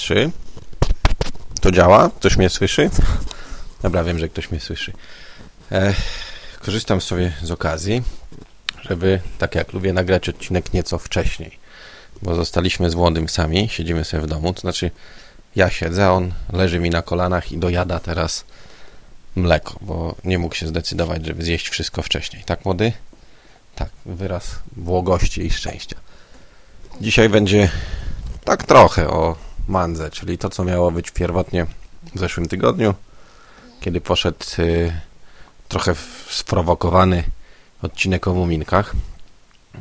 Trzy. To działa? Ktoś mnie słyszy? Dobra, wiem, że ktoś mnie słyszy. Korzystam sobie z okazji, żeby, tak jak lubię, nagrać odcinek nieco wcześniej. Bo zostaliśmy z Włodym sami, siedzimy sobie w domu. To znaczy, ja siedzę, on leży mi na kolanach i dojada teraz mleko, bo nie mógł się zdecydować, żeby zjeść wszystko wcześniej. Tak, młody? Tak, wyraz błogości i szczęścia. Dzisiaj będzie tak trochę o mandze, czyli to, co miało być pierwotnie w zeszłym tygodniu, kiedy poszedł y, trochę sprowokowany odcinek o muminkach.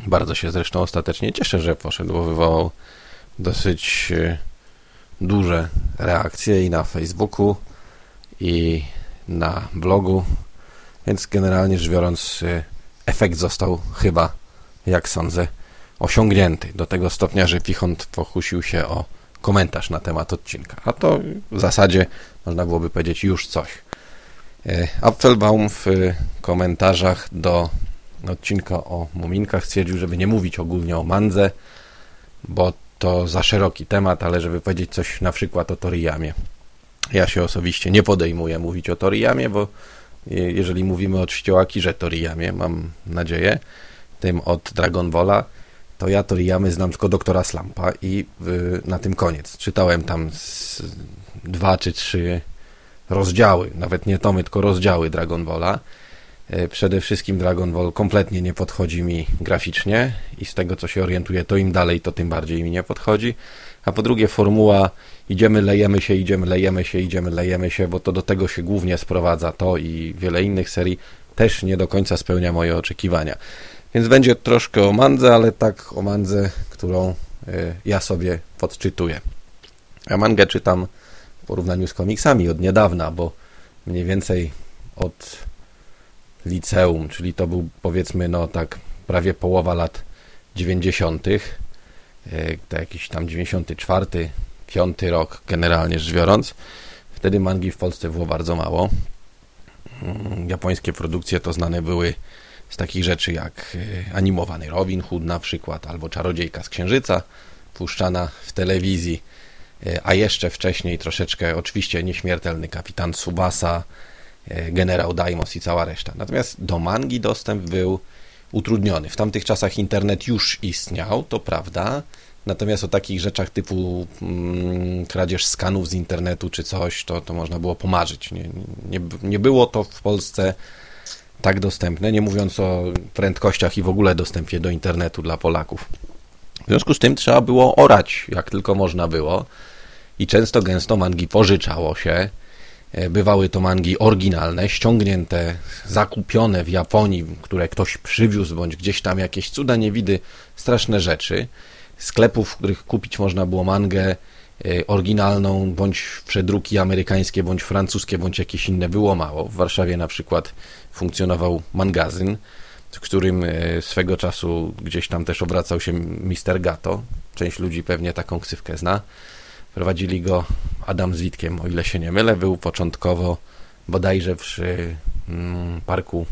Bardzo się zresztą ostatecznie cieszę, że poszedł, bo wywołał dosyć y, duże reakcje i na Facebooku, i na blogu, więc generalnie rzecz biorąc, y, efekt został chyba, jak sądzę, osiągnięty do tego stopnia, że Pichont pokusił się o komentarz na temat odcinka. A to w zasadzie można byłoby powiedzieć już coś. E, Apfelbaum w komentarzach do odcinka o muminkach stwierdził, żeby nie mówić ogólnie o mandze, bo to za szeroki temat, ale żeby powiedzieć coś na przykład o Toriyamie. Ja się osobiście nie podejmuję mówić o Toriyamie, bo jeżeli mówimy o czciołaki, że Toriyamie, mam nadzieję, tym od Dragon Balla, to ja Toriyamy znam tylko doktora Slampa i y, na tym koniec. Czytałem tam dwa czy trzy rozdziały, nawet nie tomy, tylko rozdziały Dragon Balla. E, przede wszystkim Dragon Ball kompletnie nie podchodzi mi graficznie i z tego co się orientuję, to im dalej, to tym bardziej mi nie podchodzi. A po drugie formuła idziemy, lejemy się, idziemy, lejemy się, idziemy, lejemy się, bo to do tego się głównie sprowadza to i wiele innych serii też nie do końca spełnia moje oczekiwania. Więc będzie troszkę o mandze, ale tak o mandze, którą y, ja sobie podczytuję. Ja mangę czytam w porównaniu z komiksami od niedawna, bo mniej więcej od liceum, czyli to był powiedzmy no tak prawie połowa lat 90. Y, to jakiś tam 94, 5 rok generalnie rzecz biorąc. Wtedy mangi w Polsce było bardzo mało. Mm, japońskie produkcje to znane były z takich rzeczy jak e, animowany Robin Hood na przykład, albo Czarodziejka z Księżyca, puszczana w telewizji, e, a jeszcze wcześniej troszeczkę oczywiście nieśmiertelny kapitan Subasa, e, generał Daimos i cała reszta. Natomiast do mangi dostęp był utrudniony. W tamtych czasach internet już istniał, to prawda, natomiast o takich rzeczach typu mm, kradzież skanów z internetu czy coś, to, to można było pomarzyć. Nie, nie, nie było to w Polsce tak dostępne, nie mówiąc o prędkościach i w ogóle dostępie do internetu dla Polaków. W związku z tym trzeba było orać, jak tylko można było i często gęsto mangi pożyczało się. E, bywały to mangi oryginalne, ściągnięte, zakupione w Japonii, które ktoś przywiózł, bądź gdzieś tam jakieś cuda niewidy, straszne rzeczy. Sklepów, w których kupić można było mangę e, oryginalną, bądź przedruki amerykańskie, bądź francuskie, bądź jakieś inne było mało. W Warszawie na przykład funkcjonował magazyn, w którym e, swego czasu gdzieś tam też obracał się Mister Gato. Część ludzi pewnie taką ksywkę zna. Prowadzili go Adam z Witkiem, o ile się nie mylę. Był początkowo bodajże przy mm, parku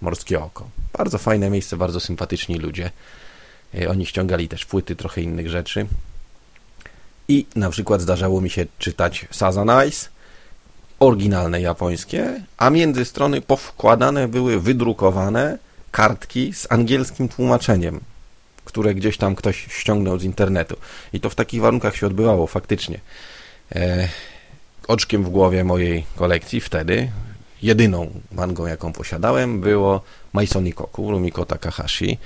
Morskie Oko. Bardzo fajne miejsce, bardzo sympatyczni ludzie. E, oni ściągali też płyty, trochę innych rzeczy. I na przykład zdarzało mi się czytać Sazan Ice, oryginalne japońskie, a między strony powkładane były wydrukowane kartki z angielskim tłumaczeniem, które gdzieś tam ktoś ściągnął z internetu. I to w takich warunkach się odbywało faktycznie. E, oczkiem w głowie mojej kolekcji wtedy, jedyną mangą, jaką posiadałem, było Maisonikoku Rumiko Takahashi,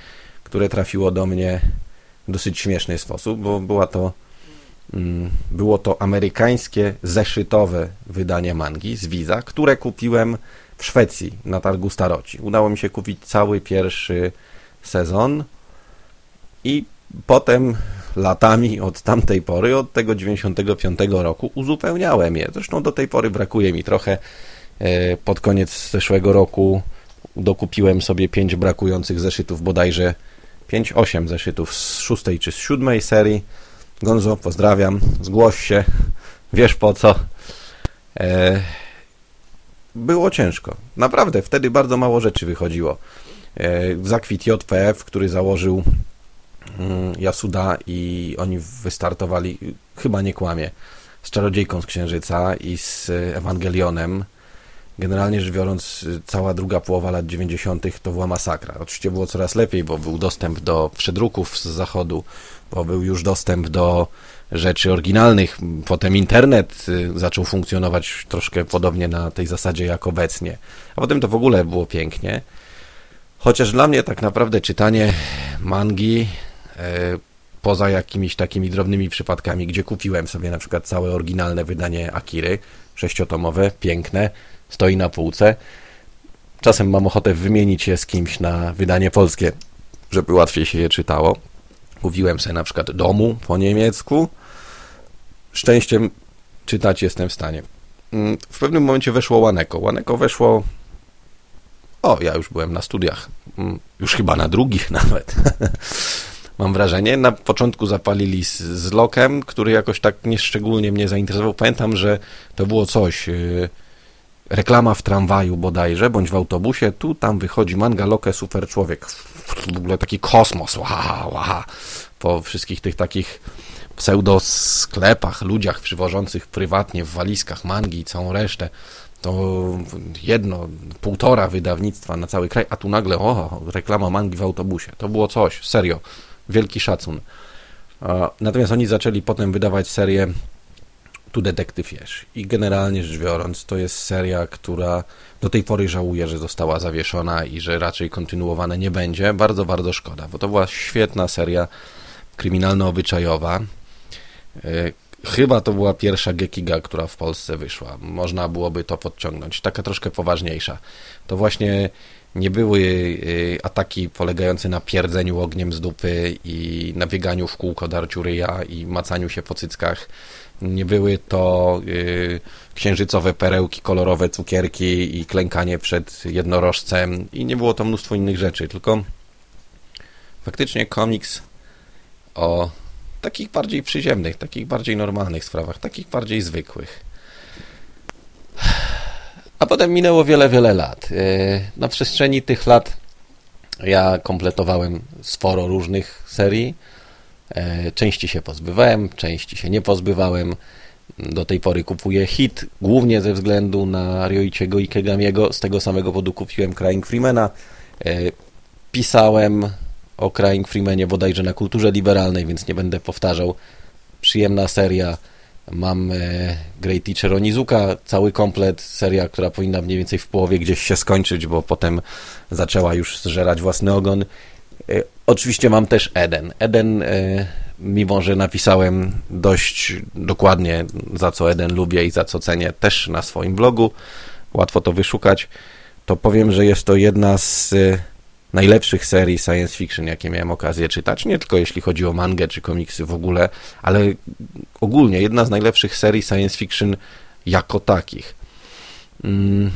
które trafiło do mnie w dosyć śmieszny sposób, bo była to było to amerykańskie zeszytowe wydanie mangi z Visa, które kupiłem w Szwecji na targu Staroci. Udało mi się kupić cały pierwszy sezon i potem latami od tamtej pory, od tego 95 roku uzupełniałem je. Zresztą do tej pory brakuje mi trochę. E, pod koniec zeszłego roku dokupiłem sobie pięć brakujących zeszytów, bodajże 5-8 zeszytów z szóstej czy z siódmej serii Gonzo, pozdrawiam, zgłoś się, wiesz po co. E, było ciężko. Naprawdę, wtedy bardzo mało rzeczy wychodziło. E, zakwit JPF, który założył mm, Yasuda i oni wystartowali, chyba nie kłamie, z Czarodziejką z Księżyca i z Ewangelionem. Generalnie rzecz biorąc, cała druga połowa lat 90. to była masakra. Oczywiście było coraz lepiej, bo był dostęp do przedruków z zachodu, bo był już dostęp do rzeczy oryginalnych. Potem internet y, zaczął funkcjonować troszkę podobnie na tej zasadzie jak obecnie. A potem to w ogóle było pięknie. Chociaż dla mnie tak naprawdę czytanie mangi e, poza jakimiś takimi drobnymi przypadkami, gdzie kupiłem sobie na przykład całe oryginalne wydanie Akiry, sześciotomowe, piękne, stoi na półce. Czasem mam ochotę wymienić je z kimś na wydanie polskie, żeby łatwiej się je czytało. Mówiłem sobie na przykład domu po niemiecku. Szczęściem czytać jestem w stanie. Mm, w pewnym momencie weszło Łaneko. Łaneko weszło o, ja już byłem na studiach. Mm, już chyba na drugich nawet. Mam wrażenie. Na początku zapalili z, z lokiem, który jakoś tak nieszczególnie mnie zainteresował. Pamiętam, że to było coś. Yy, reklama w tramwaju bodajże, bądź w autobusie. Tu, tam wychodzi manga Loke, super człowiek. W ogóle taki kosmos. Wow, wow. Po wszystkich tych takich pseudo sklepach, ludziach przywożących prywatnie w walizkach mangi i całą resztę to jedno, półtora wydawnictwa na cały kraj, a tu nagle, o, reklama mangi w autobusie. To było coś, serio, wielki szacun. Natomiast oni zaczęli potem wydawać serię Tu Detektyw Jesz. I generalnie rzecz biorąc, to jest seria, która do tej pory żałuje, że została zawieszona i że raczej kontynuowana nie będzie. Bardzo, bardzo szkoda, bo to była świetna seria kryminalno-obyczajowa, e, Chyba to była pierwsza Gekiga, która w Polsce wyszła. Można byłoby to podciągnąć. Taka troszkę poważniejsza. To właśnie nie były y, ataki polegające na pierdzeniu ogniem z dupy i nabieganiu w kółko darciu ryja i macaniu się po cyckach. Nie były to y, księżycowe perełki, kolorowe cukierki i klękanie przed jednorożcem i nie było to mnóstwo innych rzeczy, tylko faktycznie komiks o takich bardziej przyziemnych, takich bardziej normalnych sprawach, takich bardziej zwykłych. A potem minęło wiele, wiele lat. E, na przestrzeni tych lat ja kompletowałem sporo różnych serii. E, części się pozbywałem, części się nie pozbywałem. Do tej pory kupuję hit, głównie ze względu na Ryoichiego Ikegamiego. Z tego samego powodu kupiłem Crying Freemana. E, pisałem o Crying Freemanie bodajże na kulturze liberalnej, więc nie będę powtarzał. Przyjemna seria. Mam Great Teacher Onizuka, cały komplet, seria, która powinna mniej więcej w połowie gdzieś się skończyć, bo potem zaczęła już zżerać własny ogon. E, oczywiście mam też Eden. Eden, e, mimo że napisałem dość dokładnie, za co Eden lubię i za co cenię, też na swoim blogu, łatwo to wyszukać, to powiem, że jest to jedna z najlepszych serii science fiction, jakie miałem okazję czytać, nie tylko jeśli chodzi o mangę czy komiksy w ogóle, ale ogólnie jedna z najlepszych serii science fiction jako takich. Mm.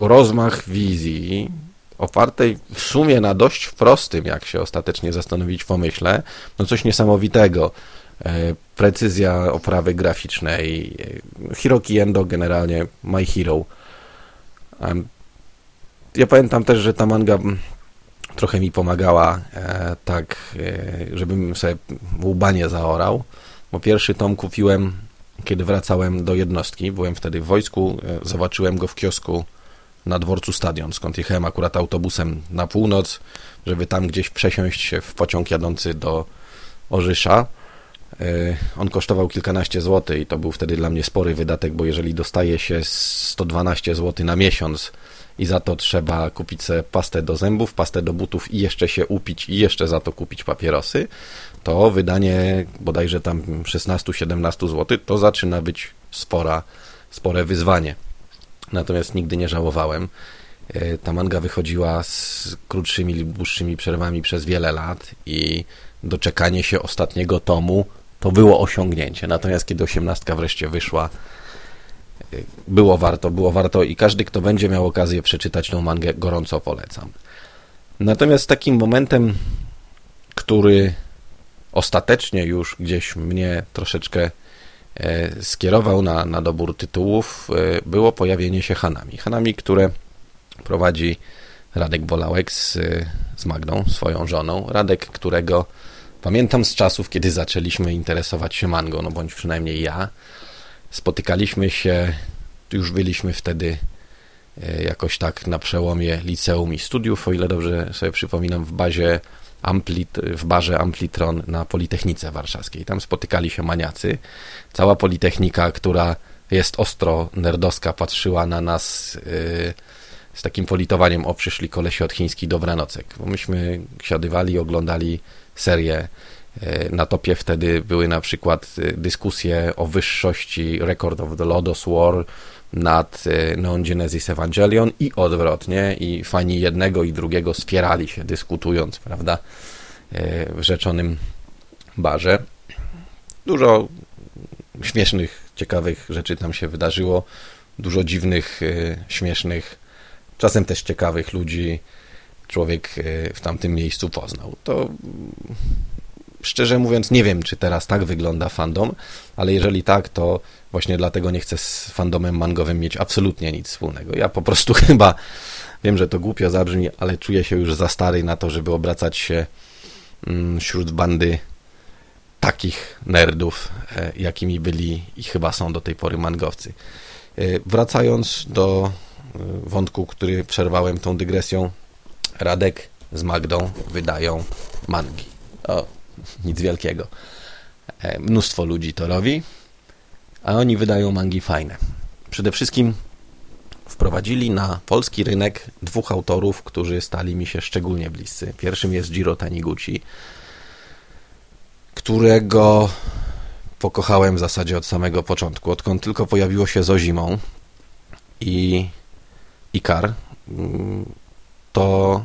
Rozmach wizji opartej w sumie na dość prostym, jak się ostatecznie zastanowić pomyśle, no coś niesamowitego. E, precyzja oprawy graficznej, e, Hiroki Endo generalnie My Hero ja pamiętam też, że ta manga trochę mi pomagała e, tak, e, żebym sobie łbanie zaorał, bo pierwszy tom kupiłem, kiedy wracałem do jednostki, byłem wtedy w wojsku, e, zobaczyłem go w kiosku na dworcu stadion, skąd jechałem akurat autobusem na północ, żeby tam gdzieś przesiąść się w pociąg jadący do Orzysza. E, on kosztował kilkanaście złotych i to był wtedy dla mnie spory wydatek, bo jeżeli dostaje się 112 zł na miesiąc i za to trzeba kupić sobie pastę do zębów, pastę do butów i jeszcze się upić i jeszcze za to kupić papierosy, to wydanie bodajże tam 16-17 zł to zaczyna być spora, spore wyzwanie. Natomiast nigdy nie żałowałem. E, ta manga wychodziła z krótszymi lub dłuższymi przerwami przez wiele lat i doczekanie się ostatniego tomu to było osiągnięcie. Natomiast kiedy osiemnastka wreszcie wyszła, było warto, było warto i każdy, kto będzie miał okazję przeczytać tą mangę, gorąco polecam. Natomiast takim momentem, który ostatecznie już gdzieś mnie troszeczkę e, skierował na, na dobór tytułów, e, było pojawienie się Hanami. Hanami, które prowadzi Radek Bolałek z, z Magdą, swoją żoną. Radek, którego pamiętam z czasów, kiedy zaczęliśmy interesować się mango, no bądź przynajmniej ja. Spotykaliśmy się, już byliśmy wtedy e, jakoś tak na przełomie liceum i studiów, o ile dobrze sobie przypominam, w bazie Amplit, w barze Amplitron na Politechnice Warszawskiej. Tam spotykali się maniacy. Cała Politechnika, która jest ostro nerdowska, patrzyła na nas yy, z takim politowaniem, o przyszli kolesi od chiński dobranocek, bo myśmy siadywali oglądali serię yy, na topie wtedy były na przykład yy, dyskusje o wyższości Record of the Lodos War nad yy, Neon Genesis Evangelion i odwrotnie i fani jednego i drugiego spierali się dyskutując, prawda, w rzeczonym barze. Dużo śmiesznych, ciekawych rzeczy tam się wydarzyło. Dużo dziwnych, e, śmiesznych, czasem też ciekawych ludzi człowiek e, w tamtym miejscu poznał. To szczerze mówiąc, nie wiem, czy teraz tak wygląda fandom, ale jeżeli tak, to właśnie dlatego nie chcę z fandomem mangowym mieć absolutnie nic wspólnego. Ja po prostu chyba wiem, że to głupio zabrzmi, ale czuję się już za stary na to, żeby obracać się mm, wśród bandy takich nerdów, e, jakimi byli i chyba są do tej pory mangowcy. E, wracając do wątku, który przerwałem tą dygresją, Radek z Magdą wydają mangi. O, nic wielkiego. Mnóstwo ludzi to robi, a oni wydają mangi fajne. Przede wszystkim wprowadzili na polski rynek dwóch autorów, którzy stali mi się szczególnie bliscy. Pierwszym jest Jiro Taniguchi, którego pokochałem w zasadzie od samego początku. Odkąd tylko pojawiło się Zozimą i Ikar, mm, to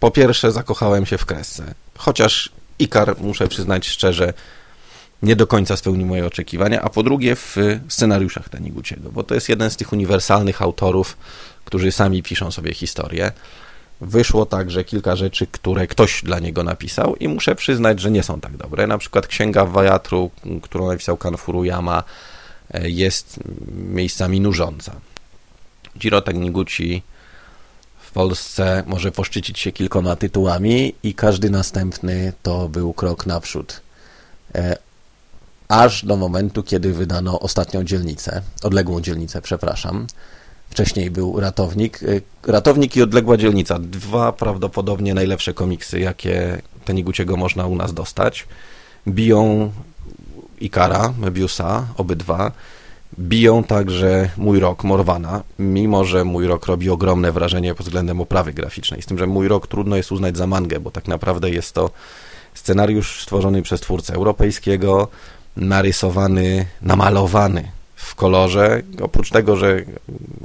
po pierwsze zakochałem się w kresce. Chociaż Ikar, muszę przyznać szczerze, nie do końca spełnił moje oczekiwania, a po drugie w scenariuszach Taniguchiego, bo to jest jeden z tych uniwersalnych autorów, którzy sami piszą sobie historię wyszło także kilka rzeczy, które ktoś dla niego napisał i muszę przyznać, że nie są tak dobre. Na przykład Księga Wajatru, którą napisał Kanfuruyama, e, jest miejscami nużąca. Jiro Taniguchi w Polsce może poszczycić się kilkoma tytułami i każdy następny to był krok naprzód. E, aż do momentu, kiedy wydano ostatnią dzielnicę, odległą dzielnicę, przepraszam, Wcześniej był Ratownik. Y, Ratownik i Odległa Dzielnica. Dwa prawdopodobnie najlepsze komiksy, jakie Teniguciego można u nas dostać. Biją Ikara, Mebiusa, obydwa. Biją także Mój Rok Morwana, mimo że Mój Rok robi ogromne wrażenie pod względem oprawy graficznej. Z tym, że Mój Rok trudno jest uznać za mangę, bo tak naprawdę jest to scenariusz stworzony przez twórcę europejskiego, narysowany, namalowany w kolorze. Oprócz tego, że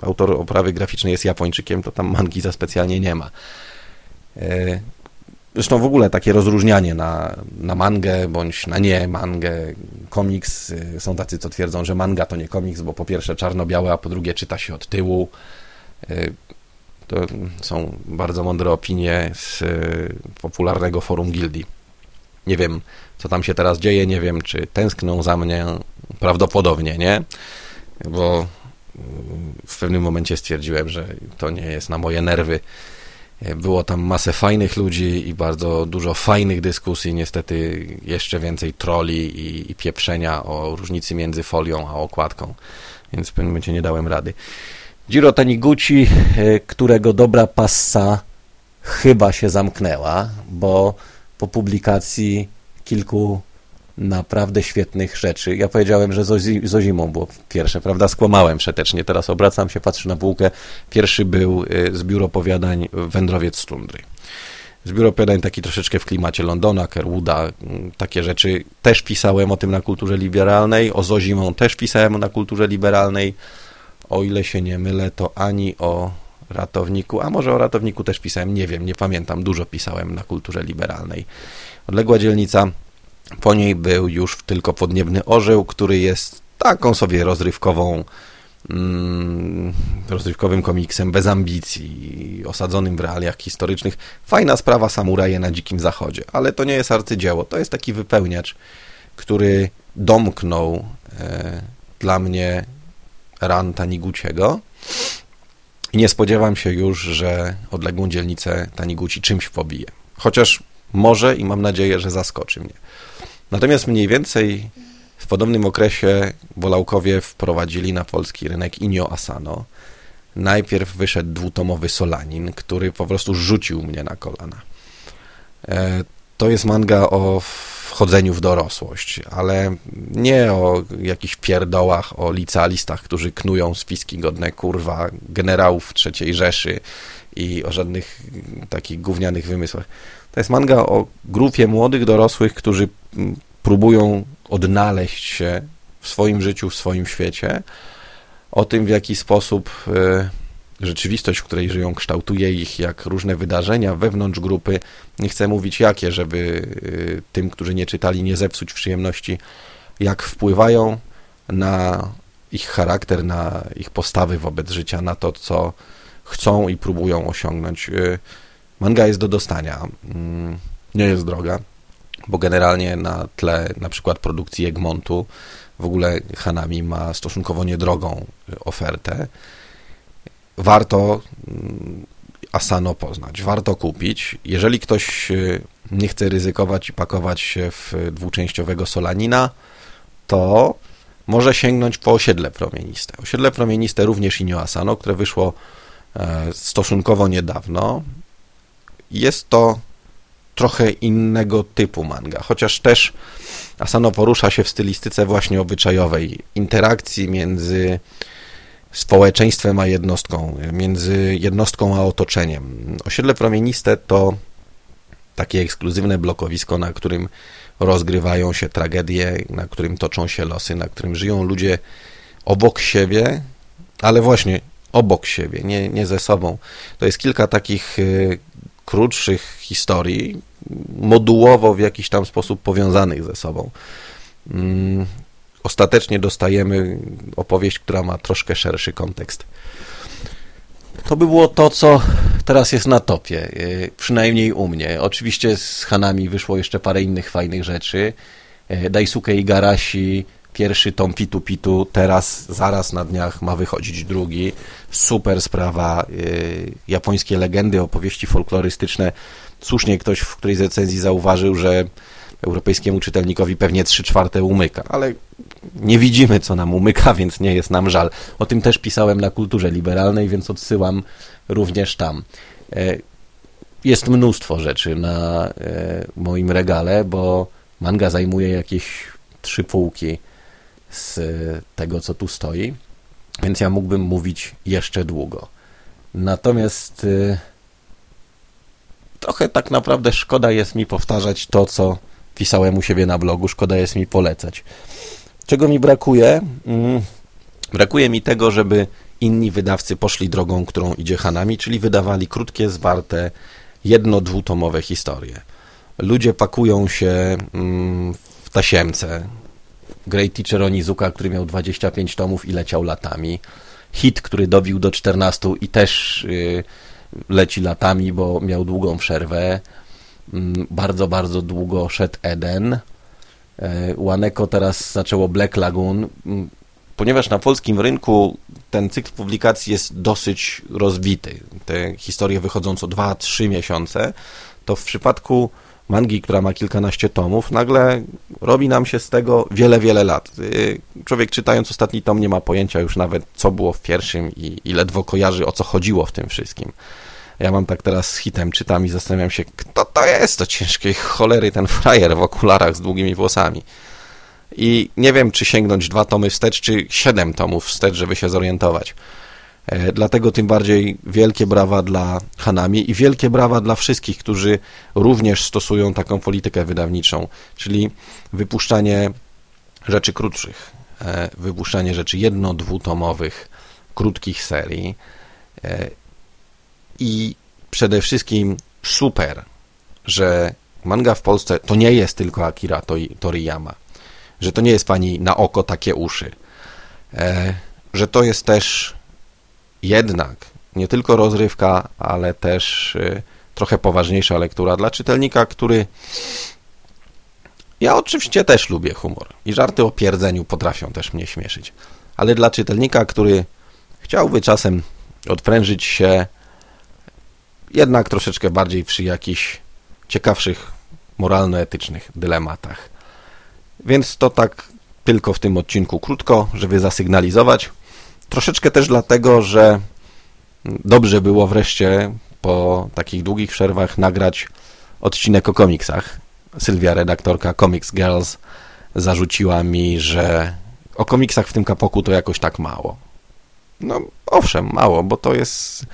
autor oprawy graficznej jest Japończykiem, to tam mangi za specjalnie nie ma. Zresztą w ogóle takie rozróżnianie na, na mangę bądź na nie mangę, komiks. E, są tacy, co twierdzą, że manga to nie komiks, bo po pierwsze czarno-białe, a po drugie czyta się od tyłu. E, to są bardzo mądre opinie z popularnego forum gildii. Nie wiem, co tam się teraz dzieje, nie wiem, czy tęskną za mnie, prawdopodobnie nie, bo w pewnym momencie stwierdziłem, że to nie jest na moje nerwy. Było tam masę fajnych ludzi i bardzo dużo fajnych dyskusji, niestety jeszcze więcej troli i, i pieprzenia o różnicy między folią a okładką, więc w pewnym momencie nie dałem rady. Jiro Taniguchi, e, którego dobra passa chyba się zamknęła, bo po publikacji kilku naprawdę świetnych rzeczy. Ja powiedziałem, że z Ozimą było pierwsze, prawda? Skłamałem przetecznie. Teraz obracam się, patrzę na półkę. Pierwszy był y, zbiór opowiadań Wędrowiec z tundry. Zbiór opowiadań taki troszeczkę w klimacie Londona, Kerwooda, mm, takie rzeczy. Też pisałem o tym na kulturze liberalnej, o Zozimą też pisałem na kulturze liberalnej. O ile się nie mylę, to ani o ratowniku, a może o ratowniku też pisałem, nie wiem, nie pamiętam, dużo pisałem na kulturze liberalnej. Odległa dzielnica po niej był już tylko podniebny orzeł, który jest taką sobie rozrywkową, mm, rozrywkowym komiksem bez ambicji, osadzonym w realiach historycznych. Fajna sprawa samuraje na dzikim zachodzie, ale to nie jest arcydzieło. To jest taki wypełniacz, który domknął e, dla mnie ran Taniguchiego I nie spodziewam się już, że odległą dzielnicę Taniguchi czymś pobije. Chociaż może i mam nadzieję, że zaskoczy mnie. Natomiast mniej więcej w podobnym okresie Wolałkowie wprowadzili na polski rynek Inio Asano. Najpierw wyszedł dwutomowy Solanin, który po prostu rzucił mnie na kolana. E, to jest manga o wchodzeniu w dorosłość, ale nie o jakichś pierdołach, o licealistach, którzy knują spiski godne kurwa generałów III Rzeszy i o żadnych takich gównianych wymysłach. To jest manga o grupie młodych dorosłych, którzy próbują odnaleźć się w swoim życiu, w swoim świecie, o tym, w jaki sposób e, rzeczywistość, w której żyją, kształtuje ich, jak różne wydarzenia wewnątrz grupy. Nie chcę mówić jakie, żeby y, tym, którzy nie czytali, nie zepsuć przyjemności, jak wpływają na ich charakter, na ich postawy wobec życia, na to, co chcą i próbują osiągnąć. Y, manga jest do dostania. Mm, nie jest droga, bo generalnie na tle na przykład produkcji Egmontu w ogóle Hanami ma stosunkowo niedrogą ofertę warto mm, Asano poznać, warto kupić. Jeżeli ktoś y, nie chce ryzykować i pakować się w dwuczęściowego Solanina, to może sięgnąć po osiedle promieniste. Osiedle promieniste również Inio Asano, które wyszło e, stosunkowo niedawno. Jest to trochę innego typu manga, chociaż też Asano porusza się w stylistyce właśnie obyczajowej, interakcji między społeczeństwem a jednostką, między jednostką a otoczeniem. Osiedle promieniste to takie ekskluzywne blokowisko, na którym rozgrywają się tragedie, na którym toczą się losy, na którym żyją ludzie obok siebie, ale właśnie obok siebie, nie, nie ze sobą. To jest kilka takich y, krótszych historii, modułowo w jakiś tam sposób powiązanych ze sobą. Mm, ostatecznie dostajemy opowieść, która ma troszkę szerszy kontekst. To by było to, co teraz jest na topie, y, przynajmniej u mnie. Oczywiście z Hanami wyszło jeszcze parę innych fajnych rzeczy. Y, Daisuke Igarashi, pierwszy tom Pitu Pitu, teraz, zaraz na dniach ma wychodzić drugi. Super sprawa, y, japońskie legendy, opowieści folklorystyczne. Słusznie ktoś w którejś z recenzji zauważył, że europejskiemu czytelnikowi pewnie trzy czwarte umyka, ale nie widzimy, co nam umyka, więc nie jest nam żal. O tym też pisałem na kulturze liberalnej, więc odsyłam również tam. E, jest mnóstwo rzeczy na e, moim regale, bo manga zajmuje jakieś trzy półki z tego, co tu stoi, więc ja mógłbym mówić jeszcze długo. Natomiast e, trochę tak naprawdę szkoda jest mi powtarzać to, co pisałem u siebie na blogu, szkoda jest mi polecać. Czego mi brakuje? Mm, brakuje mi tego, żeby inni wydawcy poszli drogą, którą idzie Hanami, czyli wydawali krótkie, zwarte, jedno-dwutomowe historie. Ludzie pakują się mm, w tasiemce. Great Teacher Onizuka, który miał 25 tomów i leciał latami. Hit, który dobił do 14 i też y, leci latami, bo miał długą przerwę. Mm, bardzo, bardzo długo szedł Eden. Łaneko e, teraz zaczęło Black Lagoon. Mm, ponieważ na polskim rynku ten cykl publikacji jest dosyć rozbity, te historie wychodzą co 2-3 miesiące, to w przypadku mangi, która ma kilkanaście tomów, nagle robi nam się z tego wiele, wiele lat. Y, człowiek czytając ostatni tom nie ma pojęcia już nawet, co było w pierwszym i, i ledwo kojarzy, o co chodziło w tym wszystkim. Ja mam tak teraz z hitem, czytam i zastanawiam się, kto to jest, to ciężkiej cholery ten frajer w okularach z długimi włosami. I nie wiem, czy sięgnąć dwa tomy wstecz, czy siedem tomów wstecz, żeby się zorientować. E, dlatego tym bardziej wielkie brawa dla Hanami i wielkie brawa dla wszystkich, którzy również stosują taką politykę wydawniczą, czyli wypuszczanie rzeczy krótszych, e, wypuszczanie rzeczy jedno-, dwutomowych, krótkich serii e, i przede wszystkim super, że manga w Polsce to nie jest tylko Akira Toriyama, że to nie jest pani na oko takie uszy, że to jest też jednak nie tylko rozrywka, ale też e, trochę poważniejsza lektura dla czytelnika, który ja oczywiście też lubię humor i żarty o pierdzeniu potrafią też mnie śmieszyć, ale dla czytelnika, który chciałby czasem odprężyć się jednak troszeczkę bardziej przy jakichś ciekawszych moralno-etycznych dylematach. Więc to tak tylko w tym odcinku krótko, żeby zasygnalizować. Troszeczkę też dlatego, że dobrze było wreszcie po takich długich przerwach nagrać odcinek o komiksach. Sylwia, redaktorka Comics Girls, zarzuciła mi, że o komiksach w tym kapoku to jakoś tak mało. No, owszem, mało, bo to jest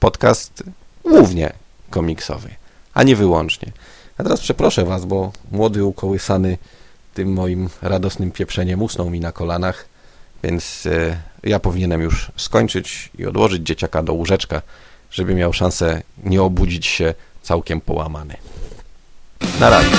podcast głównie komiksowy, a nie wyłącznie. A teraz przeproszę Was, bo młody ukołysany tym moim radosnym pieprzeniem usnął mi na kolanach, więc e, ja powinienem już skończyć i odłożyć dzieciaka do łóżeczka, żeby miał szansę nie obudzić się całkiem połamany. Na razie.